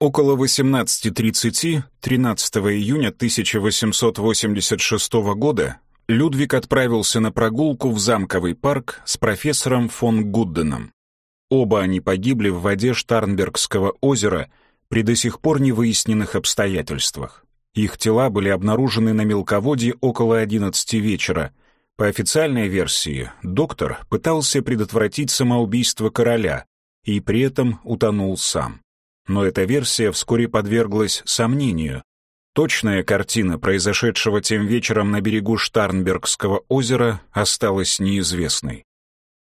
Около 18.30 13 июня 1886 года Людвиг отправился на прогулку в замковый парк с профессором фон Гудденом. Оба они погибли в воде Штарнбергского озера при до сих пор не выясненных обстоятельствах. Их тела были обнаружены на мелководье около 11 вечера. По официальной версии, доктор пытался предотвратить самоубийство короля и при этом утонул сам но эта версия вскоре подверглась сомнению. Точная картина произошедшего тем вечером на берегу Штарнбергского озера осталась неизвестной.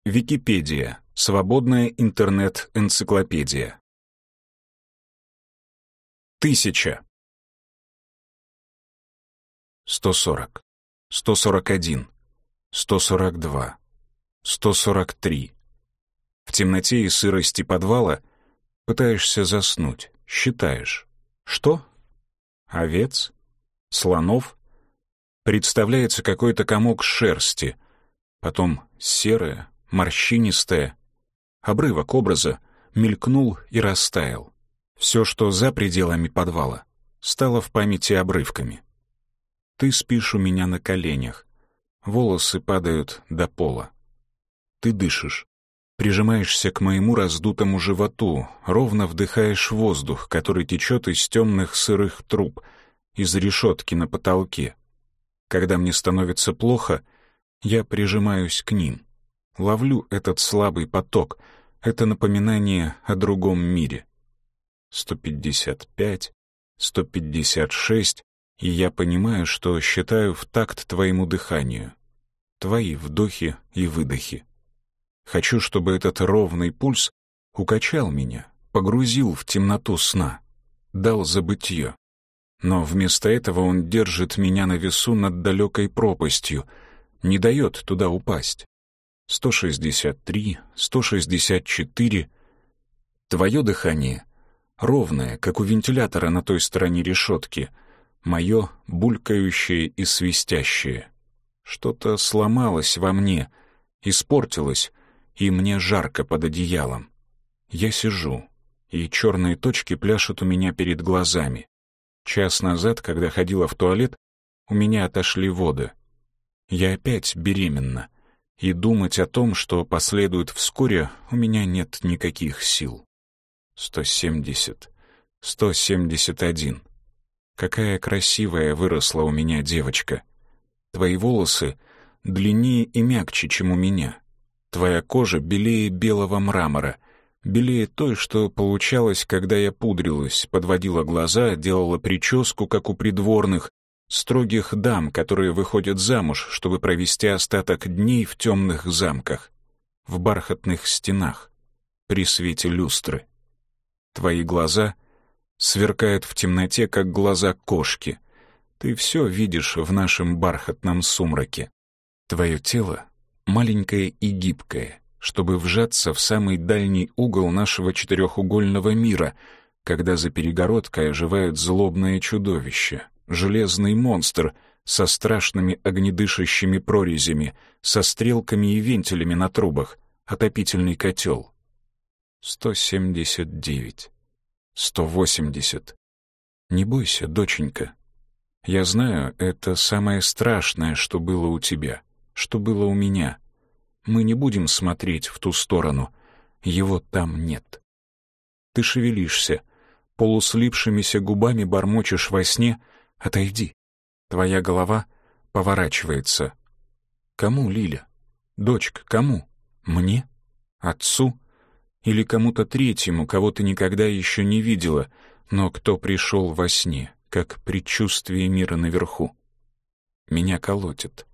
Википедия. Свободная интернет-энциклопедия. Тысяча. Сто сорок. Сто сорок один. Сто сорок два. Сто сорок три. В темноте и сырости подвала — Пытаешься заснуть, считаешь. Что? Овец? Слонов? Представляется какой-то комок шерсти, потом серое, морщинистое. Обрывок образа мелькнул и растаял. Все, что за пределами подвала, стало в памяти обрывками. Ты спишь у меня на коленях, волосы падают до пола. Ты дышишь прижимаешься к моему раздутому животу, ровно вдыхаешь воздух, который течет из темных сырых труб, из решетки на потолке. Когда мне становится плохо, я прижимаюсь к ним. Ловлю этот слабый поток, это напоминание о другом мире. 155, 156, и я понимаю, что считаю в такт твоему дыханию. Твои вдохи и выдохи. Хочу, чтобы этот ровный пульс укачал меня, погрузил в темноту сна, дал забытье. Но вместо этого он держит меня на весу над далекой пропастью, не дает туда упасть. 163, 164. Твое дыхание ровное, как у вентилятора на той стороне решетки, мое булькающее и свистящее. Что-то сломалось во мне, испортилось, и мне жарко под одеялом. Я сижу, и черные точки пляшут у меня перед глазами. Час назад, когда ходила в туалет, у меня отошли воды. Я опять беременна, и думать о том, что последует вскоре, у меня нет никаких сил. 170, 171. Какая красивая выросла у меня девочка. Твои волосы длиннее и мягче, чем у меня. Твоя кожа белее белого мрамора, белее той, что получалось, когда я пудрилась, подводила глаза, делала прическу, как у придворных, строгих дам, которые выходят замуж, чтобы провести остаток дней в темных замках, в бархатных стенах, при свете люстры. Твои глаза сверкают в темноте, как глаза кошки. Ты все видишь в нашем бархатном сумраке. Твое тело маленькое и гибкое, чтобы вжаться в самый дальний угол нашего четырехугольного мира, когда за перегородкой оживает злобное чудовище, железный монстр со страшными огнедышащими прорезями, со стрелками и вентилями на трубах, отопительный котел. 179. 180. Не бойся, доченька. Я знаю, это самое страшное, что было у тебя — что было у меня. Мы не будем смотреть в ту сторону. Его там нет. Ты шевелишься, полуслипшимися губами бормочешь во сне «Отойди». Твоя голова поворачивается. Кому, Лиля? Дочка, кому? Мне? Отцу? Или кому-то третьему, кого ты никогда еще не видела, но кто пришел во сне, как предчувствие мира наверху? Меня колотит.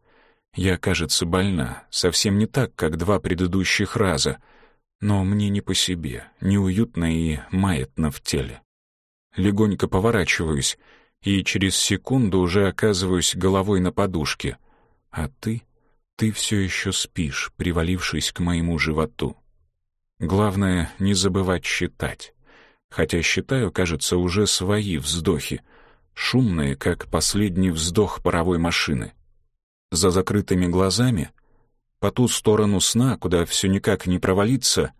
Я, кажется, больна, совсем не так, как два предыдущих раза, но мне не по себе, неуютно и маятно в теле. Легонько поворачиваюсь, и через секунду уже оказываюсь головой на подушке. А ты, ты все еще спишь, привалившись к моему животу. Главное, не забывать считать. Хотя считаю, кажется, уже свои вздохи, шумные, как последний вздох паровой машины. За закрытыми глазами, по ту сторону сна, куда все никак не провалиться,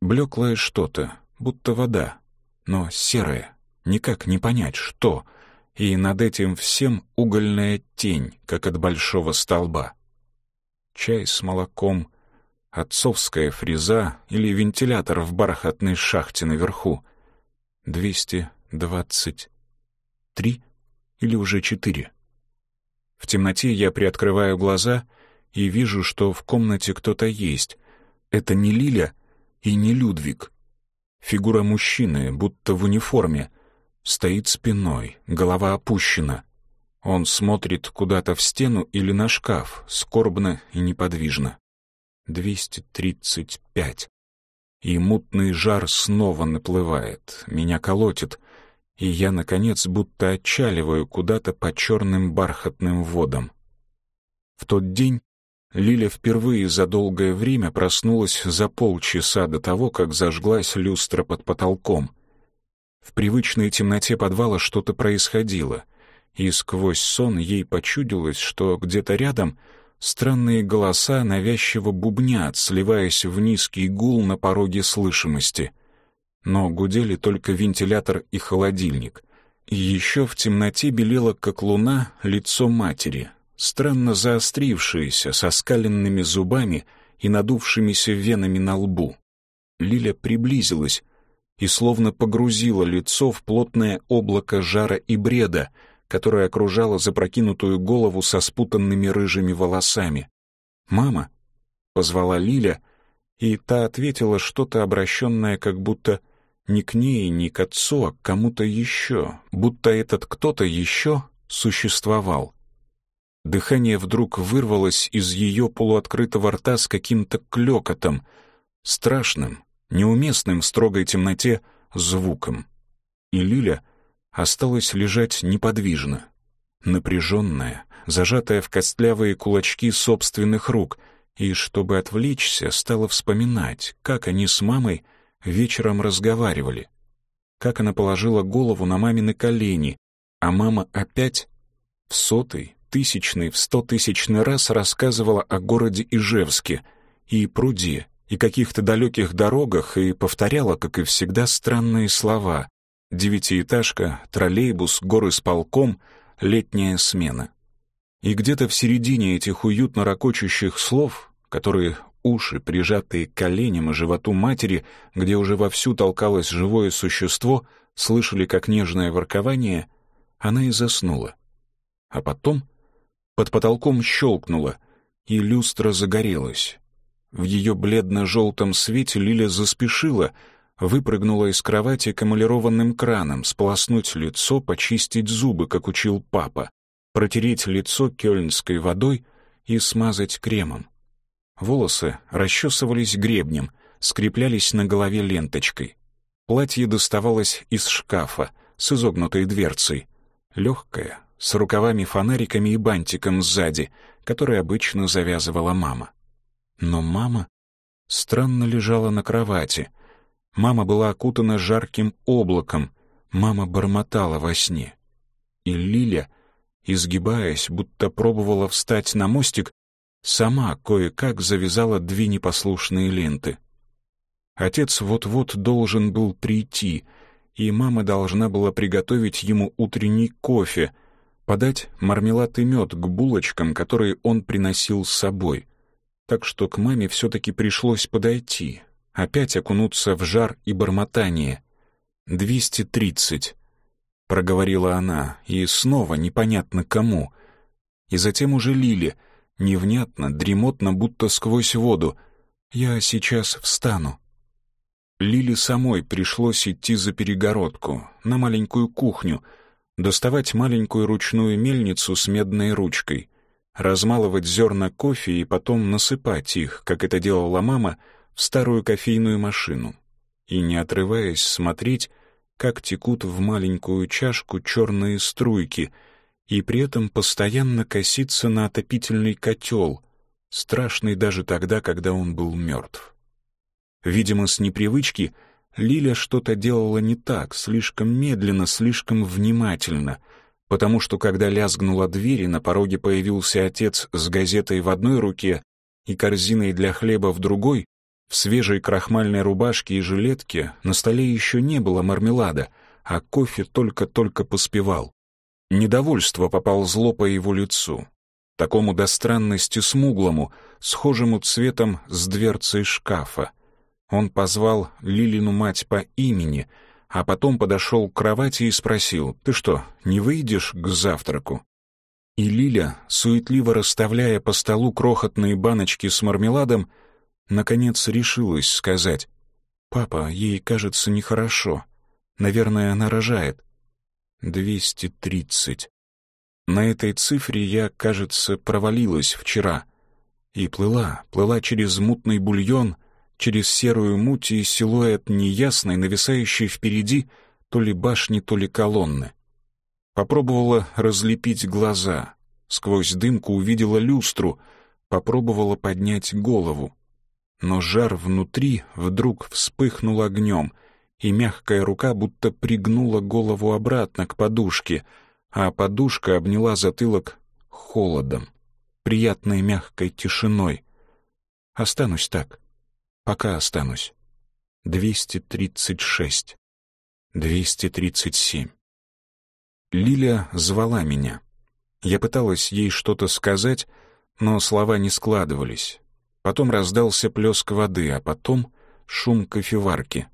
блеклое что-то, будто вода, но серое, никак не понять, что, и над этим всем угольная тень, как от большого столба. Чай с молоком, отцовская фреза или вентилятор в бархатной шахте наверху. Двести двадцать три или уже четыре. В темноте я приоткрываю глаза и вижу, что в комнате кто-то есть. Это не Лиля и не Людвиг. Фигура мужчины, будто в униформе, стоит спиной, голова опущена. Он смотрит куда-то в стену или на шкаф, скорбно и неподвижно. 235. И мутный жар снова наплывает, меня колотит, и я, наконец, будто отчаливаю куда-то по черным бархатным водам. В тот день Лиля впервые за долгое время проснулась за полчаса до того, как зажглась люстра под потолком. В привычной темноте подвала что-то происходило, и сквозь сон ей почудилось, что где-то рядом странные голоса навязчиво бубнят, сливаясь в низкий гул на пороге слышимости. Но гудели только вентилятор и холодильник. И еще в темноте белело, как луна, лицо матери — странно заострившиеся, со скаленными зубами и надувшимися венами на лбу. Лиля приблизилась и словно погрузила лицо в плотное облако жара и бреда, которое окружало запрокинутую голову со спутанными рыжими волосами. «Мама!» — позвала Лиля, и та ответила что-то обращенное как будто не к ней, не к отцу, а к кому-то еще, будто этот кто-то еще существовал. Дыхание вдруг вырвалось из ее полуоткрытого рта с каким-то клёкотом, страшным, неуместным в строгой темноте звуком. И Лиля осталась лежать неподвижно, напряженная, зажатая в костлявые кулачки собственных рук, и, чтобы отвлечься, стала вспоминать, как они с мамой вечером разговаривали, как она положила голову на мамины колени, а мама опять в сотый, тысячный в стотысячный раз рассказывала о городе Ижевске и пруде, и каких-то далеких дорогах, и повторяла, как и всегда, странные слова. Девятиэтажка, троллейбус, горы с полком, летняя смена. И где-то в середине этих уютно ракочущих слов, которые уши, прижатые к коленям и животу матери, где уже вовсю толкалось живое существо, слышали как нежное воркование, она и заснула. А потом под потолком щелкнуло, и люстра загорелась. В ее бледно-желтом свете Лиля заспешила, выпрыгнула из кровати к краном, сполоснуть лицо, почистить зубы, как учил папа, протереть лицо кёльнской водой и смазать кремом. Волосы расчесывались гребнем, скреплялись на голове ленточкой. Платье доставалось из шкафа с изогнутой дверцей. Легкое, с рукавами-фонариками и бантиком сзади, который обычно завязывала мама. Но мама странно лежала на кровати. Мама была окутана жарким облаком, мама бормотала во сне. И Лиля, изгибаясь, будто пробовала встать на мостик, сама кое-как завязала две непослушные ленты. Отец вот-вот должен был прийти, и мама должна была приготовить ему утренний кофе, подать мармелад и мед к булочкам, которые он приносил с собой. Так что к маме все-таки пришлось подойти, опять окунуться в жар и бормотание. «Двести тридцать», — проговорила она, и снова непонятно кому. И затем уже Лили, невнятно, дремотно, будто сквозь воду. «Я сейчас встану». Лили самой пришлось идти за перегородку, на маленькую кухню — доставать маленькую ручную мельницу с медной ручкой, размалывать зерна кофе и потом насыпать их, как это делала мама, в старую кофейную машину, и, не отрываясь, смотреть, как текут в маленькую чашку черные струйки, и при этом постоянно коситься на отопительный котел, страшный даже тогда, когда он был мертв. Видимо, с непривычки — Лиля что-то делала не так, слишком медленно, слишком внимательно, потому что когда лязгнула дверь и на пороге появился отец с газетой в одной руке и корзиной для хлеба в другой, в свежей крахмальной рубашке и жилетке на столе еще не было мармелада, а кофе только-только поспевал. Недовольство поползло по его лицу, такому до странности смуглому, схожему цветом с дверцей шкафа. Он позвал Лилину мать по имени, а потом подошел к кровати и спросил, «Ты что, не выйдешь к завтраку?» И Лиля, суетливо расставляя по столу крохотные баночки с мармеладом, наконец решилась сказать, «Папа, ей кажется нехорошо. Наверное, она рожает». «Двести тридцать». На этой цифре я, кажется, провалилась вчера. И плыла, плыла через мутный бульон, через серую муть и силуэт неясной, нависающей впереди то ли башни, то ли колонны. Попробовала разлепить глаза. Сквозь дымку увидела люстру, попробовала поднять голову. Но жар внутри вдруг вспыхнул огнем, и мягкая рука будто пригнула голову обратно к подушке, а подушка обняла затылок холодом, приятной мягкой тишиной. Останусь так. Пока останусь. Двести тридцать шесть. Двести тридцать семь. Лиля звала меня. Я пыталась ей что-то сказать, но слова не складывались. Потом раздался плеск воды, а потом шум кофеварки.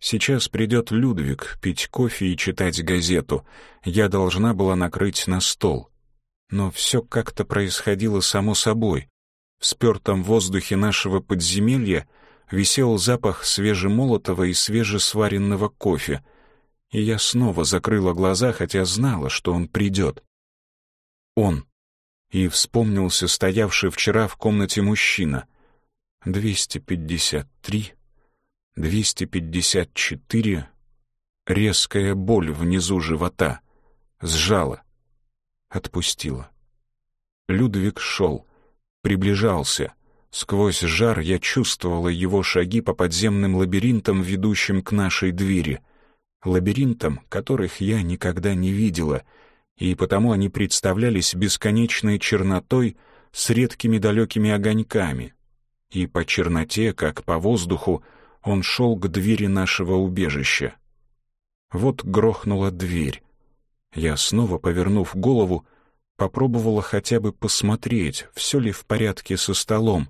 Сейчас придет Людвиг пить кофе и читать газету. Я должна была накрыть на стол. Но все как-то происходило само собой. В спертом воздухе нашего подземелья висел запах свежемолотого и свежесваренного кофе — и я снова закрыла глаза, хотя знала, что он придет. Он. И вспомнился стоявший вчера в комнате мужчина. Двести пятьдесят три, двести пятьдесят четыре. Резкая боль внизу живота. Сжала. Отпустила. Людвиг шел, приближался. Сквозь жар я чувствовала его шаги по подземным лабиринтам, ведущим к нашей двери — лабиринтам, которых я никогда не видела, и потому они представлялись бесконечной чернотой с редкими далекими огоньками. И по черноте, как по воздуху, он шел к двери нашего убежища. Вот грохнула дверь. Я, снова повернув голову, попробовала хотя бы посмотреть, все ли в порядке со столом,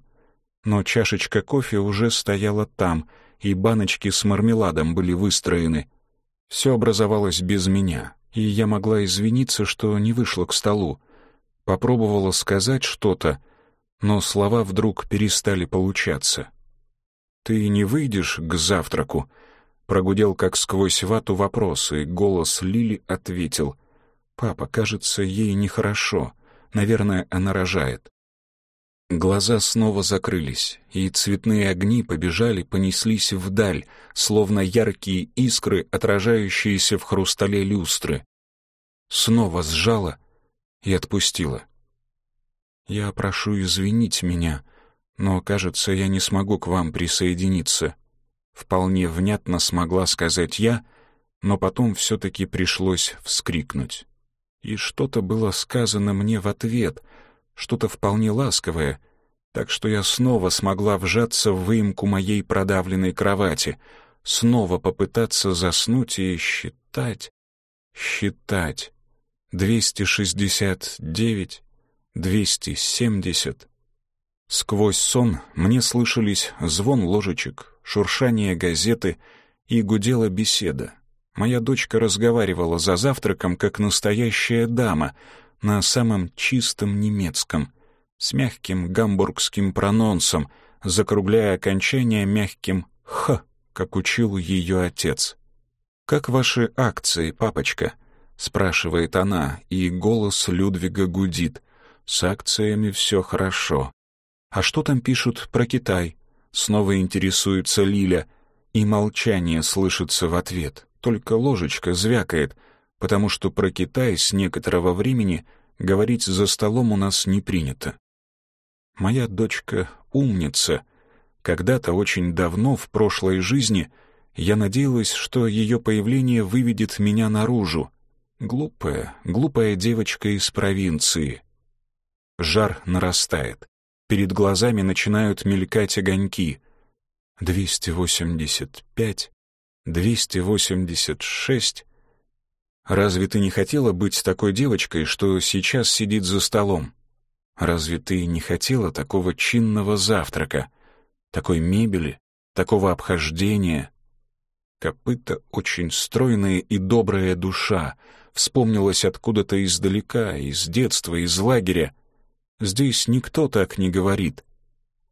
но чашечка кофе уже стояла там, и баночки с мармеладом были выстроены — все образовалось без меня, и я могла извиниться, что не вышла к столу. Попробовала сказать что-то, но слова вдруг перестали получаться. «Ты не выйдешь к завтраку?» Прогудел как сквозь вату вопрос, и голос Лили ответил. «Папа, кажется, ей нехорошо. Наверное, она рожает». Глаза снова закрылись, и цветные огни побежали, понеслись вдаль, словно яркие искры, отражающиеся в хрустале люстры. Снова сжала и отпустила. «Я прошу извинить меня, но, кажется, я не смогу к вам присоединиться». Вполне внятно смогла сказать я, но потом все-таки пришлось вскрикнуть. И что-то было сказано мне в ответ — что-то вполне ласковое, так что я снова смогла вжаться в выемку моей продавленной кровати, снова попытаться заснуть и считать, считать. Двести шестьдесят девять, двести семьдесят. Сквозь сон мне слышались звон ложечек, шуршание газеты и гудела беседа. Моя дочка разговаривала за завтраком, как настоящая дама — на самом чистом немецком, с мягким гамбургским прононсом, закругляя окончание мягким «х», как учил ее отец. «Как ваши акции, папочка?» — спрашивает она, и голос Людвига гудит. «С акциями все хорошо». «А что там пишут про Китай?» Снова интересуется Лиля, и молчание слышится в ответ. Только ложечка звякает — потому что про Китай с некоторого времени говорить за столом у нас не принято. Моя дочка умница. Когда-то очень давно в прошлой жизни я надеялась, что ее появление выведет меня наружу. Глупая, глупая девочка из провинции. Жар нарастает. Перед глазами начинают мелькать огоньки. 285, 286. Разве ты не хотела быть такой девочкой, что сейчас сидит за столом? Разве ты не хотела такого чинного завтрака, такой мебели, такого обхождения? Копыта очень стройная и добрая душа, вспомнилась откуда-то издалека, из детства, из лагеря. Здесь никто так не говорит.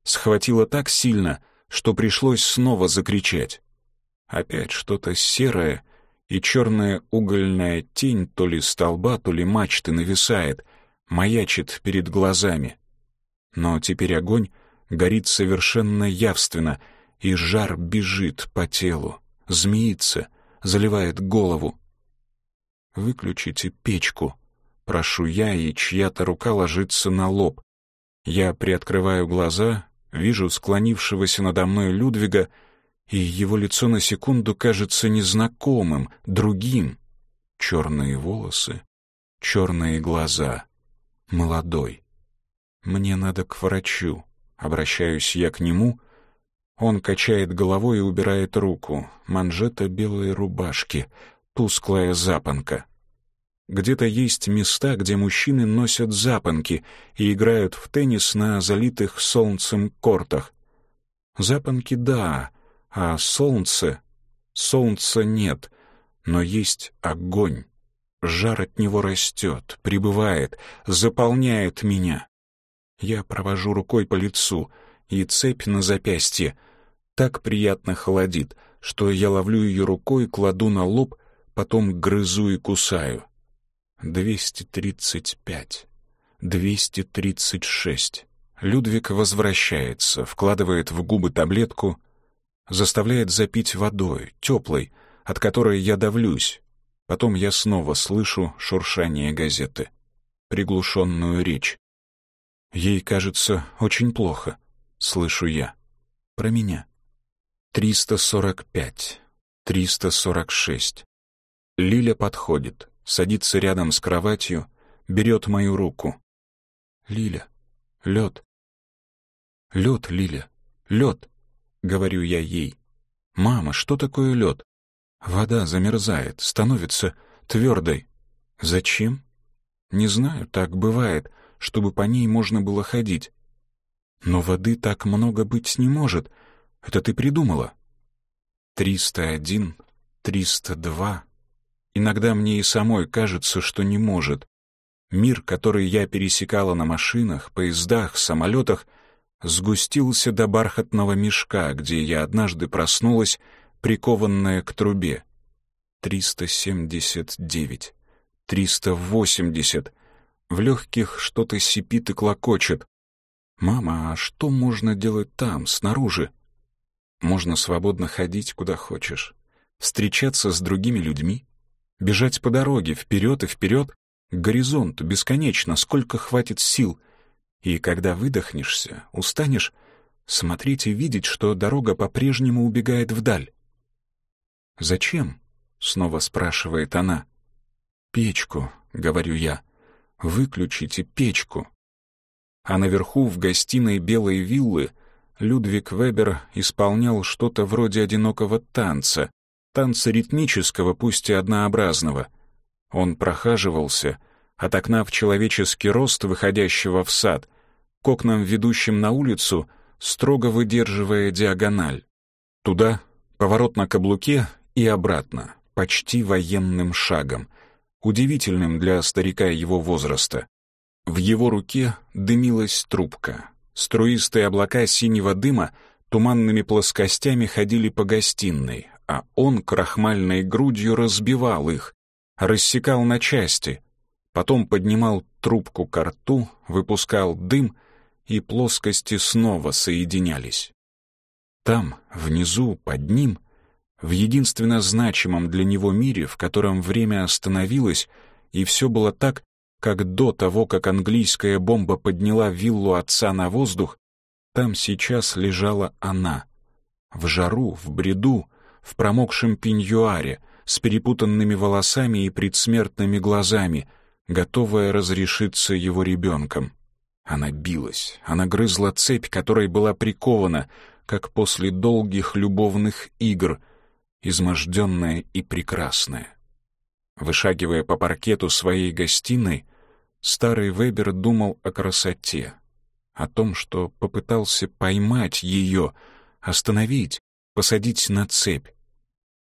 Схватила так сильно, что пришлось снова закричать. Опять что-то серое, и черная угольная тень то ли столба, то ли мачты нависает, маячит перед глазами. Но теперь огонь горит совершенно явственно, и жар бежит по телу, змеится, заливает голову. «Выключите печку», — прошу я, и чья-то рука ложится на лоб. Я приоткрываю глаза, вижу склонившегося надо мной Людвига, и его лицо на секунду кажется незнакомым, другим. Черные волосы, черные глаза, молодой. Мне надо к врачу. Обращаюсь я к нему. Он качает головой и убирает руку. Манжета белой рубашки, тусклая запонка. Где-то есть места, где мужчины носят запонки и играют в теннис на залитых солнцем кортах. Запонки — да, а солнце... Солнца нет, но есть огонь. Жар от него растет, прибывает, заполняет меня. Я провожу рукой по лицу, и цепь на запястье так приятно холодит, что я ловлю ее рукой, кладу на лоб, потом грызу и кусаю. Двести тридцать пять, двести тридцать шесть. Людвиг возвращается, вкладывает в губы таблетку, заставляет запить водой, теплой, от которой я давлюсь. Потом я снова слышу шуршание газеты, приглушенную речь. Ей кажется очень плохо, слышу я. Про меня. 345, 346. Лиля подходит, садится рядом с кроватью, берет мою руку. Лиля, лед. Лед, Лиля, лед. — говорю я ей. «Мама, что такое лед? Вода замерзает, становится твердой. Зачем? Не знаю, так бывает, чтобы по ней можно было ходить. Но воды так много быть не может. Это ты придумала. Триста один, триста два. Иногда мне и самой кажется, что не может. Мир, который я пересекала на машинах, поездах, самолетах — сгустился до бархатного мешка, где я однажды проснулась, прикованная к трубе. Триста семьдесят девять, триста восемьдесят. В легких что-то сипит и клокочет. «Мама, а что можно делать там, снаружи?» Можно свободно ходить, куда хочешь, встречаться с другими людьми, бежать по дороге вперед и вперед, к горизонту, бесконечно, сколько хватит сил — и когда выдохнешься, устанешь, смотреть и видеть, что дорога по-прежнему убегает вдаль. «Зачем?» — снова спрашивает она. «Печку», — говорю я. «Выключите печку». А наверху, в гостиной белой виллы, Людвиг Вебер исполнял что-то вроде одинокого танца, танца ритмического, пусть и однообразного. Он прохаживался, от окна в человеческий рост, выходящего в сад, к окнам, ведущим на улицу, строго выдерживая диагональ. Туда, поворот на каблуке и обратно, почти военным шагом, удивительным для старика его возраста. В его руке дымилась трубка. Струистые облака синего дыма туманными плоскостями ходили по гостиной, а он крахмальной грудью разбивал их, рассекал на части, потом поднимал трубку к рту, выпускал дым, и плоскости снова соединялись. Там, внизу, под ним, в единственно значимом для него мире, в котором время остановилось, и все было так, как до того, как английская бомба подняла виллу отца на воздух, там сейчас лежала она. В жару, в бреду, в промокшем пеньюаре, с перепутанными волосами и предсмертными глазами, готовая разрешиться его ребенком. Она билась, она грызла цепь, которой была прикована, как после долгих любовных игр, изможденная и прекрасная. Вышагивая по паркету своей гостиной, старый Вебер думал о красоте, о том, что попытался поймать ее, остановить, посадить на цепь.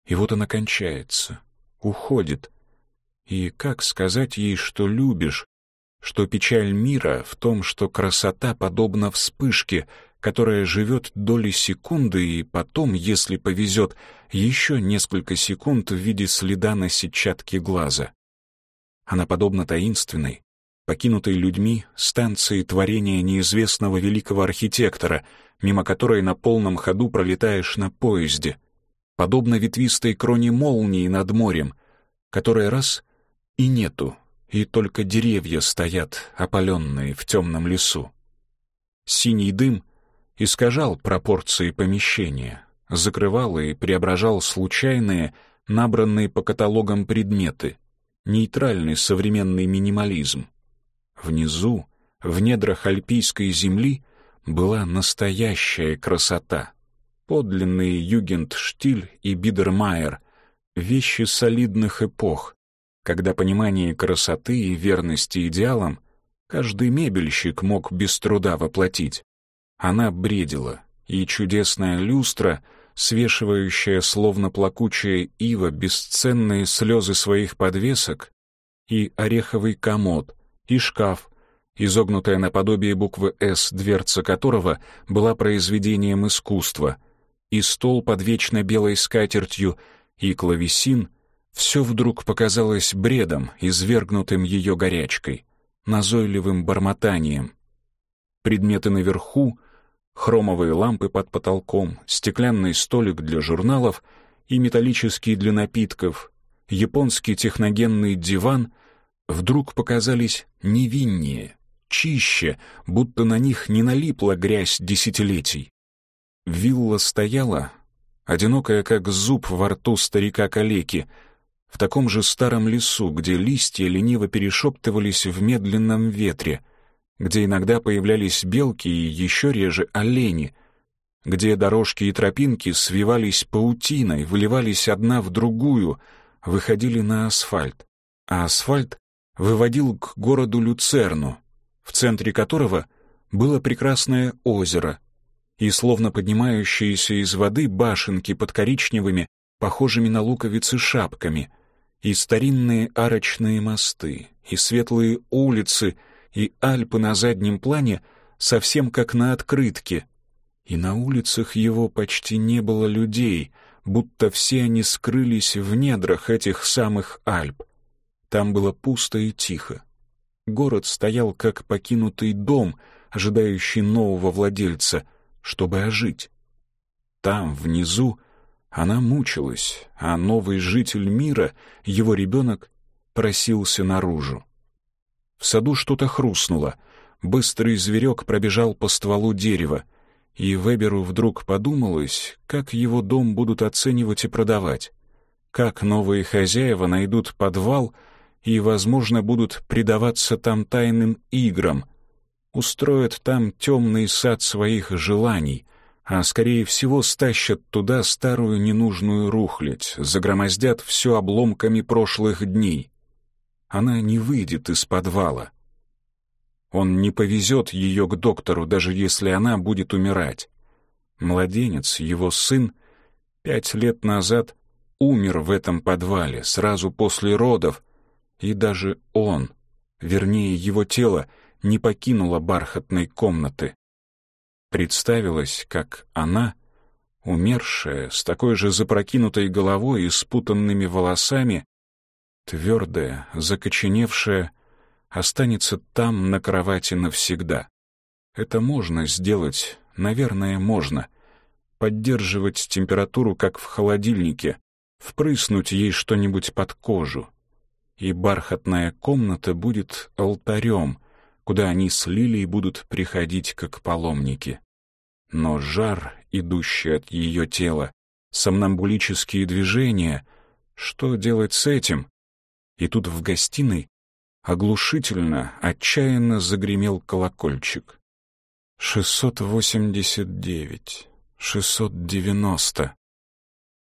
И вот она кончается, уходит. И как сказать ей, что любишь, что печаль мира в том, что красота подобна вспышке, которая живет доли секунды и потом, если повезет, еще несколько секунд в виде следа на сетчатке глаза. Она подобна таинственной, покинутой людьми станции творения неизвестного великого архитектора, мимо которой на полном ходу пролетаешь на поезде, подобно ветвистой кроне молнии над морем, которая раз — и нету, и только деревья стоят, опаленные в темном лесу. Синий дым искажал пропорции помещения, закрывал и преображал случайные, набранные по каталогам предметы, нейтральный современный минимализм. Внизу, в недрах альпийской земли, была настоящая красота. Подлинные Югендштиль и Бидермайер — вещи солидных эпох, когда понимание красоты и верности идеалам каждый мебельщик мог без труда воплотить. Она бредила, и чудесная люстра, свешивающая словно плакучая ива бесценные слезы своих подвесок, и ореховый комод, и шкаф, изогнутая наподобие буквы «С», дверца которого была произведением искусства, и стол под вечно белой скатертью, и клавесин — все вдруг показалось бредом, извергнутым ее горячкой, назойливым бормотанием. Предметы наверху, хромовые лампы под потолком, стеклянный столик для журналов и металлический для напитков, японский техногенный диван вдруг показались невиннее, чище, будто на них не налипла грязь десятилетий. Вилла стояла, одинокая, как зуб во рту старика-калеки, в таком же старом лесу, где листья лениво перешептывались в медленном ветре, где иногда появлялись белки и еще реже олени, где дорожки и тропинки свивались паутиной, выливались одна в другую, выходили на асфальт, а асфальт выводил к городу Люцерну, в центре которого было прекрасное озеро и словно поднимающиеся из воды башенки под коричневыми, похожими на луковицы шапками — и старинные арочные мосты, и светлые улицы, и Альпы на заднем плане совсем как на открытке. И на улицах его почти не было людей, будто все они скрылись в недрах этих самых Альп. Там было пусто и тихо. Город стоял как покинутый дом, ожидающий нового владельца, чтобы ожить. Там, внизу, она мучилась, а новый житель мира, его ребенок, просился наружу. В саду что-то хрустнуло. Быстрый зверек пробежал по стволу дерева, и Веберу вдруг подумалось, как его дом будут оценивать и продавать, как новые хозяева найдут подвал и, возможно, будут предаваться там тайным играм, устроят там темный сад своих желаний, а, скорее всего, стащат туда старую ненужную рухлядь, загромоздят все обломками прошлых дней. Она не выйдет из подвала. Он не повезет ее к доктору, даже если она будет умирать. Младенец, его сын, пять лет назад умер в этом подвале, сразу после родов, и даже он, вернее, его тело, не покинуло бархатной комнаты. Представилось, как она, умершая, с такой же запрокинутой головой и спутанными волосами, твердая, закоченевшая, останется там на кровати навсегда. Это можно сделать, наверное, можно. Поддерживать температуру, как в холодильнике, впрыснуть ей что-нибудь под кожу. И бархатная комната будет алтарем, куда они с Лилией будут приходить как паломники. Но жар, идущий от ее тела, сомнамбулические движения, что делать с этим? И тут в гостиной оглушительно, отчаянно загремел колокольчик. «Шестьсот восемьдесят девять, шестьсот девяносто».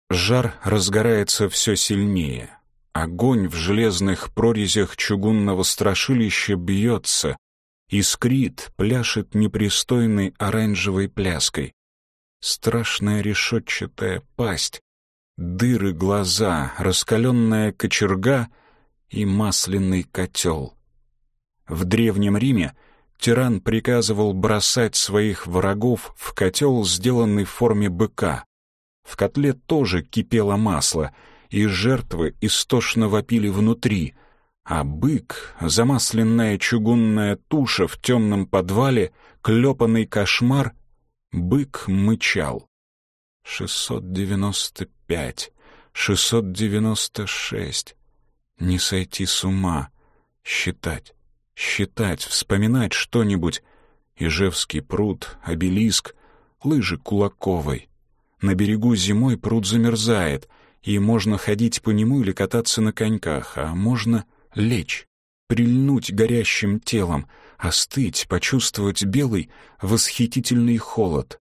Жар разгорается все сильнее. Огонь в железных прорезях чугунного страшилища бьется, искрит, пляшет непристойной оранжевой пляской. Страшная решетчатая пасть, дыры глаза, раскаленная кочерга и масляный котел. В Древнем Риме тиран приказывал бросать своих врагов в котел, сделанный в форме быка. В котле тоже кипело масло, и жертвы истошно вопили внутри, а бык, замасленная чугунная туша в темном подвале, клепанный кошмар, бык мычал. Шестьсот девяносто пять, шестьсот девяносто шесть. Не сойти с ума, считать считать, вспоминать что-нибудь. Ижевский пруд, обелиск, лыжи Кулаковой. На берегу зимой пруд замерзает, и можно ходить по нему или кататься на коньках, а можно лечь, прильнуть горящим телом, остыть, почувствовать белый, восхитительный холод.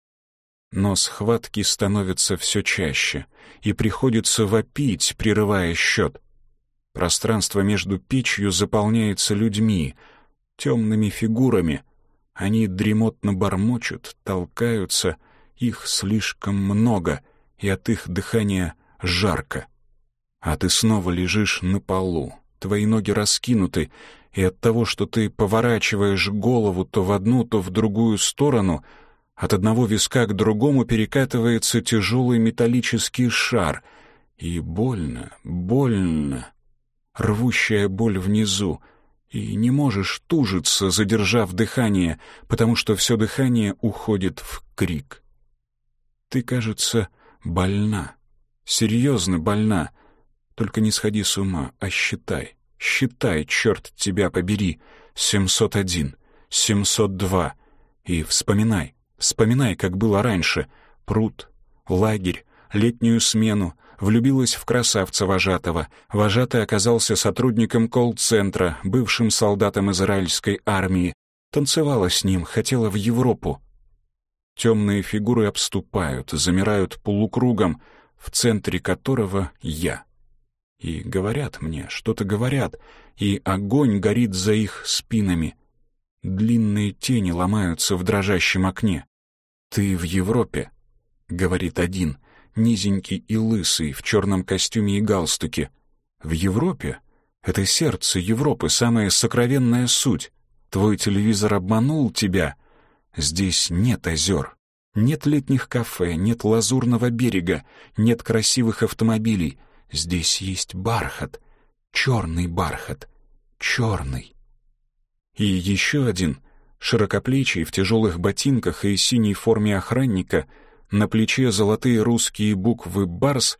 Но схватки становятся все чаще, и приходится вопить, прерывая счет. Пространство между печью заполняется людьми, темными фигурами. Они дремотно бормочут, толкаются, их слишком много, и от их дыхания жарко. А ты снова лежишь на полу, твои ноги раскинуты, и от того, что ты поворачиваешь голову то в одну, то в другую сторону, от одного виска к другому перекатывается тяжелый металлический шар, и больно, больно рвущая боль внизу, и не можешь тужиться, задержав дыхание, потому что все дыхание уходит в крик. Ты, кажется, больна, серьезно больна, только не сходи с ума, а считай, считай, черт тебя побери, семьсот один, семьсот два, и вспоминай, вспоминай, как было раньше, пруд, лагерь, летнюю смену, влюбилась в красавца вожатого. Вожатый оказался сотрудником колл-центра, бывшим солдатом израильской армии. Танцевала с ним, хотела в Европу. Темные фигуры обступают, замирают полукругом, в центре которого я. И говорят мне, что-то говорят, и огонь горит за их спинами. Длинные тени ломаются в дрожащем окне. «Ты в Европе», — говорит один, низенький и лысый, в черном костюме и галстуке. В Европе? Это сердце Европы, самая сокровенная суть. Твой телевизор обманул тебя. Здесь нет озер, нет летних кафе, нет лазурного берега, нет красивых автомобилей. Здесь есть бархат, черный бархат, черный. И еще один, широкоплечий, в тяжелых ботинках и синей форме охранника — на плече золотые русские буквы «Барс»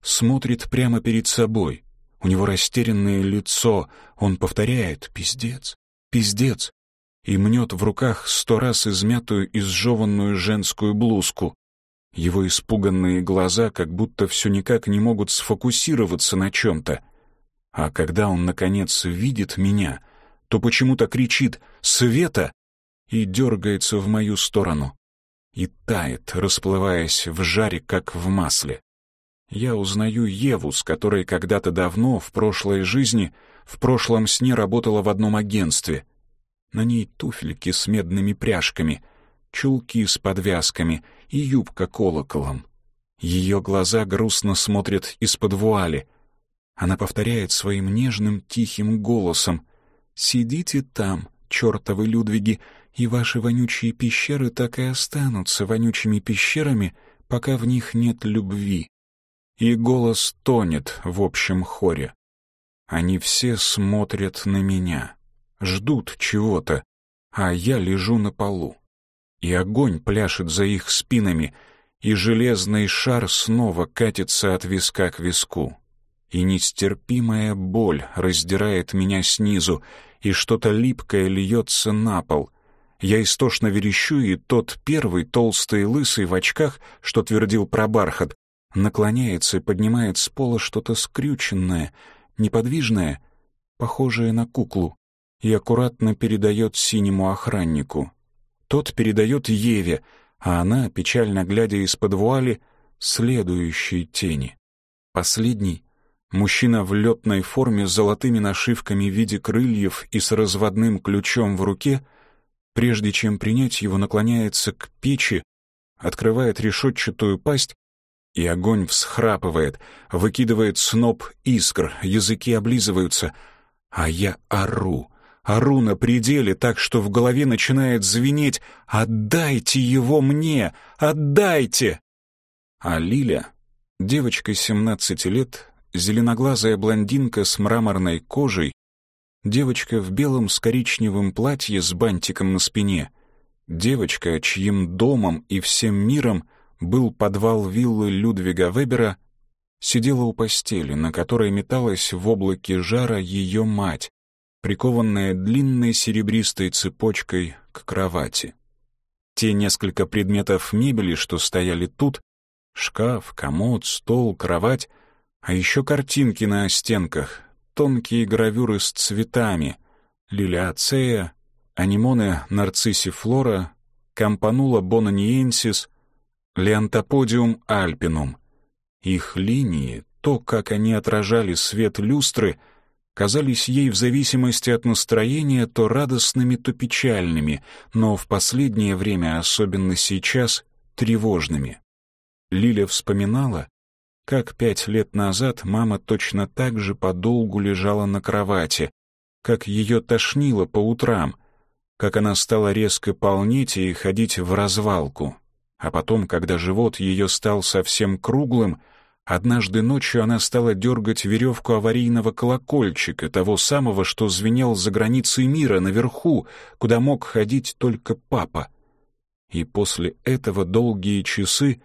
смотрит прямо перед собой. У него растерянное лицо, он повторяет «пиздец, пиздец» и мнет в руках сто раз измятую и сжеванную женскую блузку. Его испуганные глаза как будто все никак не могут сфокусироваться на чем-то. А когда он, наконец, видит меня, то почему-то кричит «Света!» и дергается в мою сторону и тает, расплываясь в жаре, как в масле. Я узнаю Еву, с которой когда-то давно, в прошлой жизни, в прошлом сне работала в одном агентстве. На ней туфельки с медными пряжками, чулки с подвязками и юбка колоколом. Ее глаза грустно смотрят из-под вуали. Она повторяет своим нежным тихим голосом «Сидите там, чертовы Людвиги, и ваши вонючие пещеры так и останутся вонючими пещерами, пока в них нет любви. И голос тонет в общем хоре. Они все смотрят на меня, ждут чего-то, а я лежу на полу. И огонь пляшет за их спинами, и железный шар снова катится от виска к виску. И нестерпимая боль раздирает меня снизу, и что-то липкое льется на пол — я истошно верещу, и тот первый, толстый лысый в очках, что твердил про бархат, наклоняется и поднимает с пола что-то скрюченное, неподвижное, похожее на куклу, и аккуратно передает синему охраннику. Тот передает Еве, а она, печально глядя из-под вуали, следующей тени. Последний — мужчина в летной форме с золотыми нашивками в виде крыльев и с разводным ключом в руке, прежде чем принять его, наклоняется к печи, открывает решетчатую пасть и огонь всхрапывает, выкидывает сноп искр, языки облизываются, а я ору, ору на пределе так, что в голове начинает звенеть «Отдайте его мне! Отдайте!» А Лиля, девочка 17 лет, зеленоглазая блондинка с мраморной кожей, девочка в белом с коричневым платье с бантиком на спине, девочка, чьим домом и всем миром — был подвал виллы Людвига Вебера, сидела у постели, на которой металась в облаке жара ее мать, прикованная длинной серебристой цепочкой к кровати. Те несколько предметов мебели, что стояли тут, шкаф, комод, стол, кровать, а еще картинки на стенках, тонкие гравюры с цветами, лилиацея, анимоны нарциссифлора, кампанула бонаниенсис — Леантоподиум альпинум. Их линии, то, как они отражали свет люстры, казались ей в зависимости от настроения то радостными, то печальными, но в последнее время, особенно сейчас, тревожными. Лиля вспоминала, как пять лет назад мама точно так же подолгу лежала на кровати, как ее тошнило по утрам, как она стала резко полнеть и ходить в развалку, а потом, когда живот ее стал совсем круглым, однажды ночью она стала дергать веревку аварийного колокольчика, того самого, что звенел за границей мира, наверху, куда мог ходить только папа. И после этого долгие часы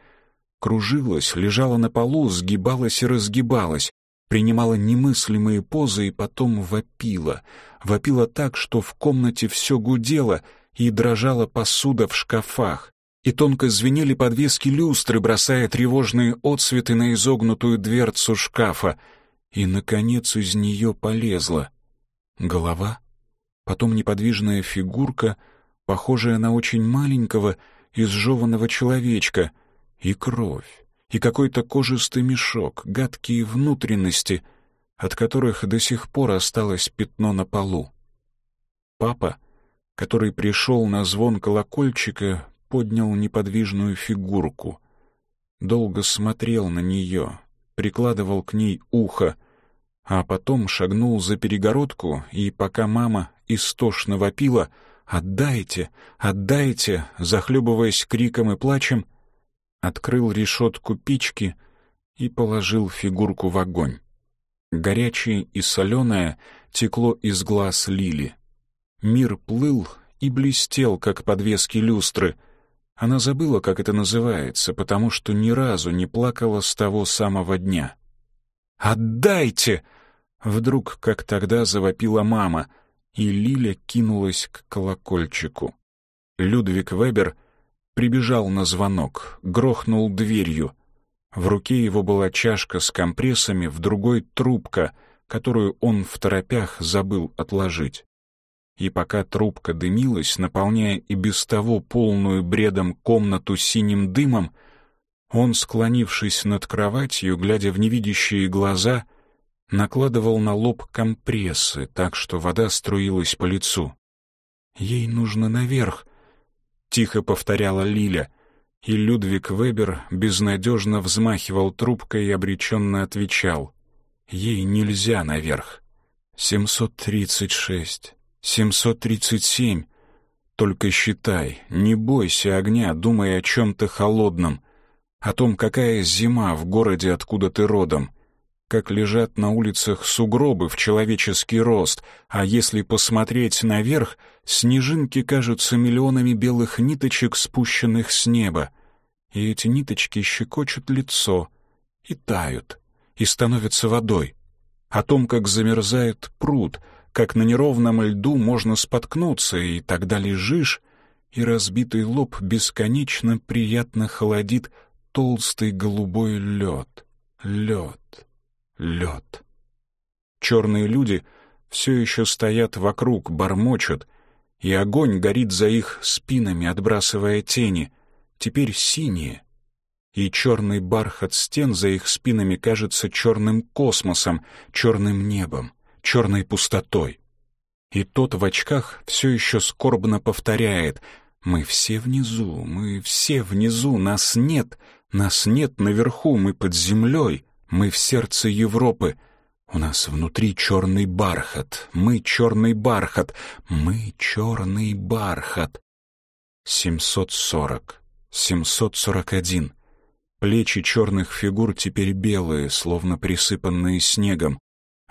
кружилась, лежала на полу, сгибалась и разгибалась, принимала немыслимые позы и потом вопила. Вопила так, что в комнате все гудело и дрожала посуда в шкафах и тонко звенели подвески люстры, бросая тревожные отсветы на изогнутую дверцу шкафа. И, наконец, из нее полезла голова, потом неподвижная фигурка, похожая на очень маленького, изжеванного человечка, и кровь, и какой-то кожистый мешок, гадкие внутренности, от которых до сих пор осталось пятно на полу. Папа, который пришел на звон колокольчика, поднял неподвижную фигурку. Долго смотрел на нее, прикладывал к ней ухо, а потом шагнул за перегородку, и пока мама истошно вопила «Отдайте! Отдайте!», захлебываясь криком и плачем, открыл решетку печки и положил фигурку в огонь. Горячее и соленое текло из глаз Лили. Мир плыл и блестел, как подвески люстры — она забыла, как это называется, потому что ни разу не плакала с того самого дня. «Отдайте!» Вдруг, как тогда, завопила мама, и Лиля кинулась к колокольчику. Людвиг Вебер прибежал на звонок, грохнул дверью. В руке его была чашка с компрессами, в другой — трубка, которую он в торопях забыл отложить и пока трубка дымилась, наполняя и без того полную бредом комнату синим дымом, он, склонившись над кроватью, глядя в невидящие глаза, накладывал на лоб компрессы, так что вода струилась по лицу. «Ей нужно наверх», — тихо повторяла Лиля, и Людвиг Вебер безнадежно взмахивал трубкой и обреченно отвечал. «Ей нельзя наверх». «Семьсот тридцать шесть». Семьсот тридцать семь. Только считай, не бойся огня, думай о чем-то холодном, о том, какая зима в городе, откуда ты родом, как лежат на улицах сугробы в человеческий рост, а если посмотреть наверх, снежинки кажутся миллионами белых ниточек, спущенных с неба, и эти ниточки щекочут лицо и тают, и становятся водой, о том, как замерзает пруд — как на неровном льду можно споткнуться, и тогда лежишь, и разбитый лоб бесконечно приятно холодит толстый голубой лед, лед, лед. Черные люди все еще стоят вокруг, бормочут, и огонь горит за их спинами, отбрасывая тени, теперь синие. и черный бархат стен за их спинами кажется черным космосом, черным небом, черной пустотой. И тот в очках все еще скорбно повторяет «Мы все внизу, мы все внизу, нас нет, нас нет наверху, мы под землей, мы в сердце Европы». У нас внутри черный бархат, мы черный бархат, мы черный бархат. 740, 741. Плечи черных фигур теперь белые, словно присыпанные снегом.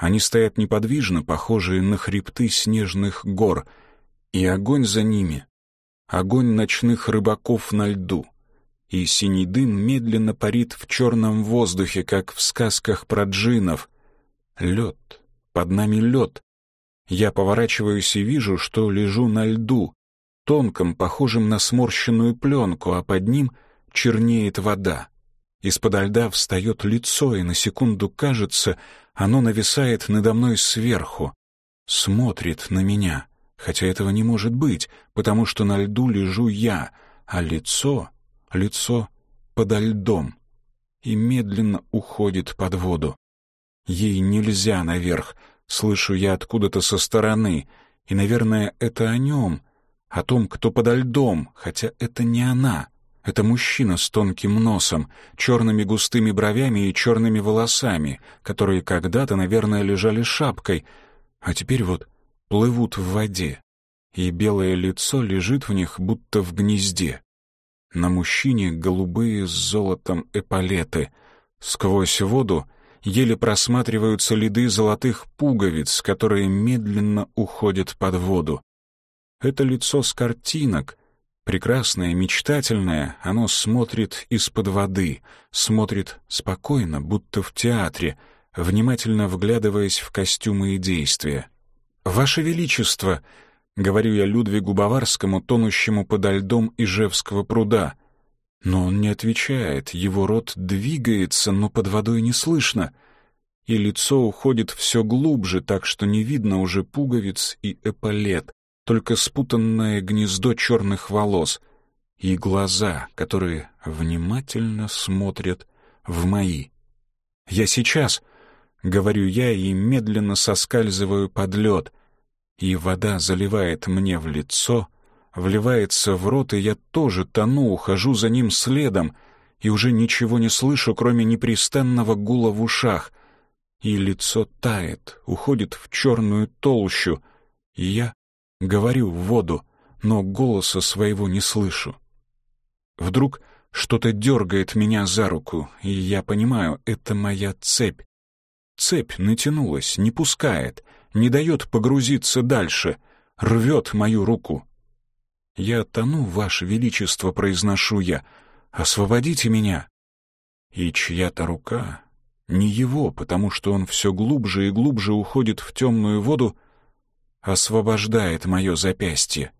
Они стоят неподвижно, похожие на хребты снежных гор, и огонь за ними — огонь ночных рыбаков на льду. И синий дым медленно парит в черном воздухе, как в сказках про джинов. Лед, под нами лед. Я поворачиваюсь и вижу, что лежу на льду, тонком, похожем на сморщенную пленку, а под ним чернеет вода. Из-под льда встает лицо, и на секунду кажется, оно нависает надо мной сверху, смотрит на меня, хотя этого не может быть, потому что на льду лежу я, а лицо, лицо подо льдом, и медленно уходит под воду. Ей нельзя наверх, слышу я откуда-то со стороны, и, наверное, это о нем, о том, кто подо льдом, хотя это не она. Это мужчина с тонким носом, черными густыми бровями и черными волосами, которые когда-то, наверное, лежали шапкой, а теперь вот плывут в воде, и белое лицо лежит в них, будто в гнезде. На мужчине голубые с золотом эполеты. Сквозь воду еле просматриваются лиды золотых пуговиц, которые медленно уходят под воду. Это лицо с картинок, Прекрасное, мечтательное, оно смотрит из-под воды, смотрит спокойно, будто в театре, внимательно вглядываясь в костюмы и действия. «Ваше Величество!» — говорю я Людвигу Баварскому, тонущему подо льдом Ижевского пруда. Но он не отвечает, его рот двигается, но под водой не слышно, и лицо уходит все глубже, так что не видно уже пуговиц и эполет, только спутанное гнездо черных волос и глаза, которые внимательно смотрят в мои. «Я сейчас», — говорю я и медленно соскальзываю под лед, и вода заливает мне в лицо, вливается в рот, и я тоже тону, ухожу за ним следом, и уже ничего не слышу, кроме непрестанного гула в ушах, и лицо тает, уходит в черную толщу, и я Говорю в воду, но голоса своего не слышу. Вдруг что-то дергает меня за руку, и я понимаю, это моя цепь. Цепь натянулась, не пускает, не дает погрузиться дальше, рвет мою руку. «Я тону, Ваше Величество», — произношу я, — «освободите меня». И чья-то рука, не его, потому что он все глубже и глубже уходит в темную воду, освобождает мое запястье.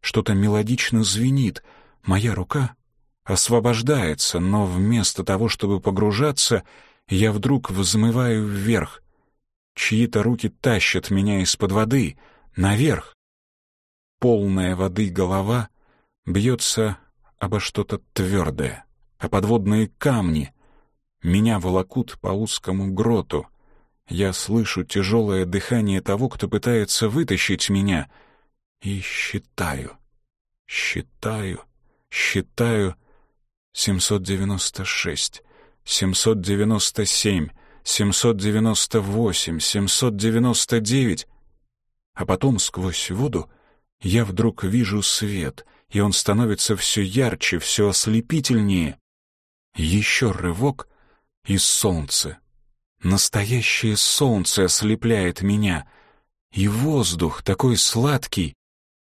Что-то мелодично звенит, моя рука освобождается, но вместо того, чтобы погружаться, я вдруг взмываю вверх. Чьи-то руки тащат меня из-под воды, наверх. Полная воды голова бьется обо что-то твердое, а подводные камни. Меня волокут по узкому гроту — я слышу тяжелое дыхание того, кто пытается вытащить меня, и считаю, считаю, считаю 796, 797, 798, 799, а потом сквозь воду я вдруг вижу свет, и он становится все ярче, все ослепительнее. Еще рывок, и солнце Настоящее солнце ослепляет меня, и воздух, такой сладкий,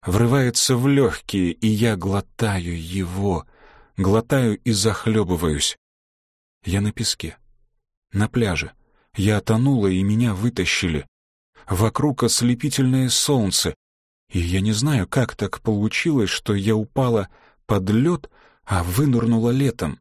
врывается в легкие, и я глотаю его, глотаю и захлебываюсь. Я на песке, на пляже. Я тонула, и меня вытащили. Вокруг ослепительное солнце, и я не знаю, как так получилось, что я упала под лед, а вынырнула летом.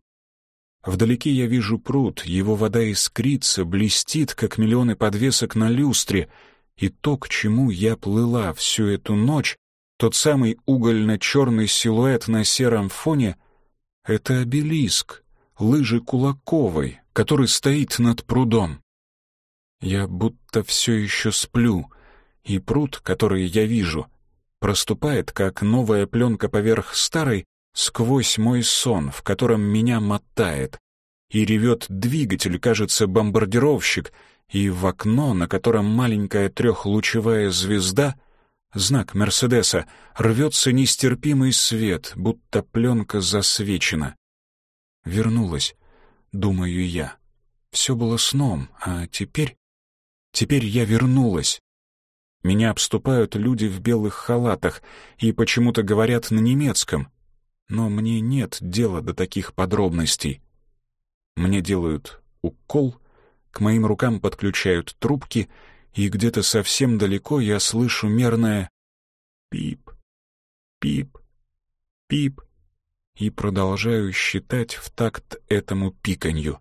Вдалеке я вижу пруд, его вода искрится, блестит, как миллионы подвесок на люстре, и то, к чему я плыла всю эту ночь, тот самый угольно-черный силуэт на сером фоне — это обелиск, лыжи Кулаковой, который стоит над прудом. Я будто все еще сплю, и пруд, который я вижу, проступает, как новая пленка поверх старой, сквозь мой сон, в котором меня мотает. И ревет двигатель, кажется, бомбардировщик, и в окно, на котором маленькая трехлучевая звезда, знак Мерседеса, рвется нестерпимый свет, будто пленка засвечена. Вернулась, думаю я. Все было сном, а теперь... Теперь я вернулась. Меня обступают люди в белых халатах и почему-то говорят на немецком. Но мне нет дела до таких подробностей. Мне делают укол, к моим рукам подключают трубки, и где-то совсем далеко я слышу мерное «пип, пип, пип» и продолжаю считать в такт этому пиканью.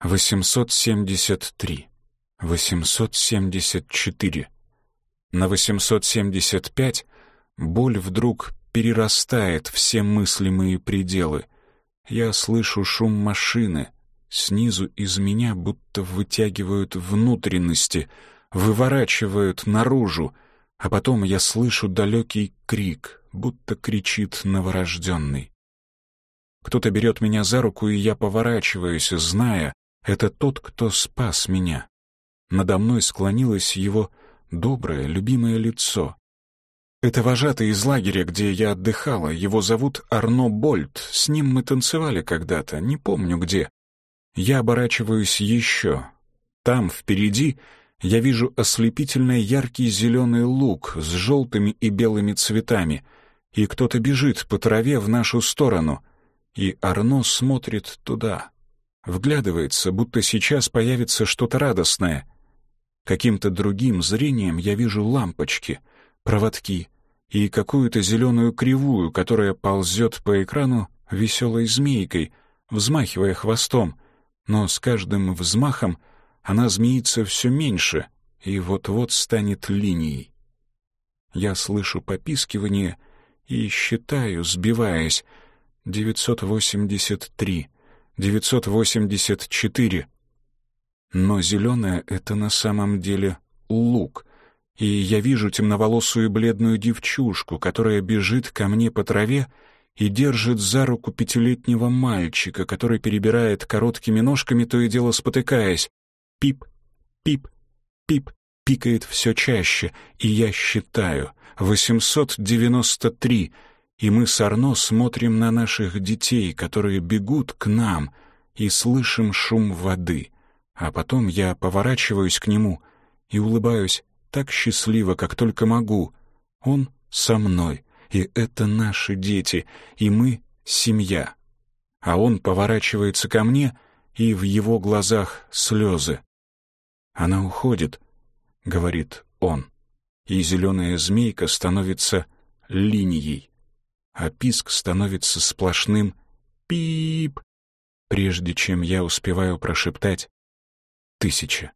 873, 874. На 875 боль вдруг перерастает все мыслимые пределы. Я слышу шум машины. Снизу из меня будто вытягивают внутренности, выворачивают наружу, а потом я слышу далекий крик, будто кричит новорожденный. Кто-то берет меня за руку, и я поворачиваюсь, зная, это тот, кто спас меня. Надо мной склонилось его доброе, любимое лицо. Это вожатый из лагеря, где я отдыхала, его зовут Арно Больт, с ним мы танцевали когда-то, не помню где. Я оборачиваюсь еще. Там, впереди, я вижу ослепительно яркий зеленый луг с желтыми и белыми цветами, и кто-то бежит по траве в нашу сторону, и Арно смотрит туда, вглядывается, будто сейчас появится что-то радостное. Каким-то другим зрением я вижу лампочки, проводки и какую-то зеленую кривую, которая ползет по экрану веселой змейкой, взмахивая хвостом, но с каждым взмахом она змеится все меньше и вот-вот станет линией. Я слышу попискивание и считаю, сбиваясь, 983, 984. Но зеленое — это на самом деле лук, и я вижу темноволосую бледную девчушку, которая бежит ко мне по траве и держит за руку пятилетнего мальчика, который перебирает короткими ножками, то и дело спотыкаясь. Пип, пип, пип, пикает все чаще, и я считаю. 893, и мы с Арно смотрим на наших детей, которые бегут к нам, и слышим шум воды. А потом я поворачиваюсь к нему и улыбаюсь так счастливо, как только могу. Он со мной, и это наши дети, и мы — семья. А он поворачивается ко мне, и в его глазах слезы. «Она уходит», — говорит он, и зеленая змейка становится линией а писк становится сплошным «пип», прежде чем я успеваю прошептать «тысяча».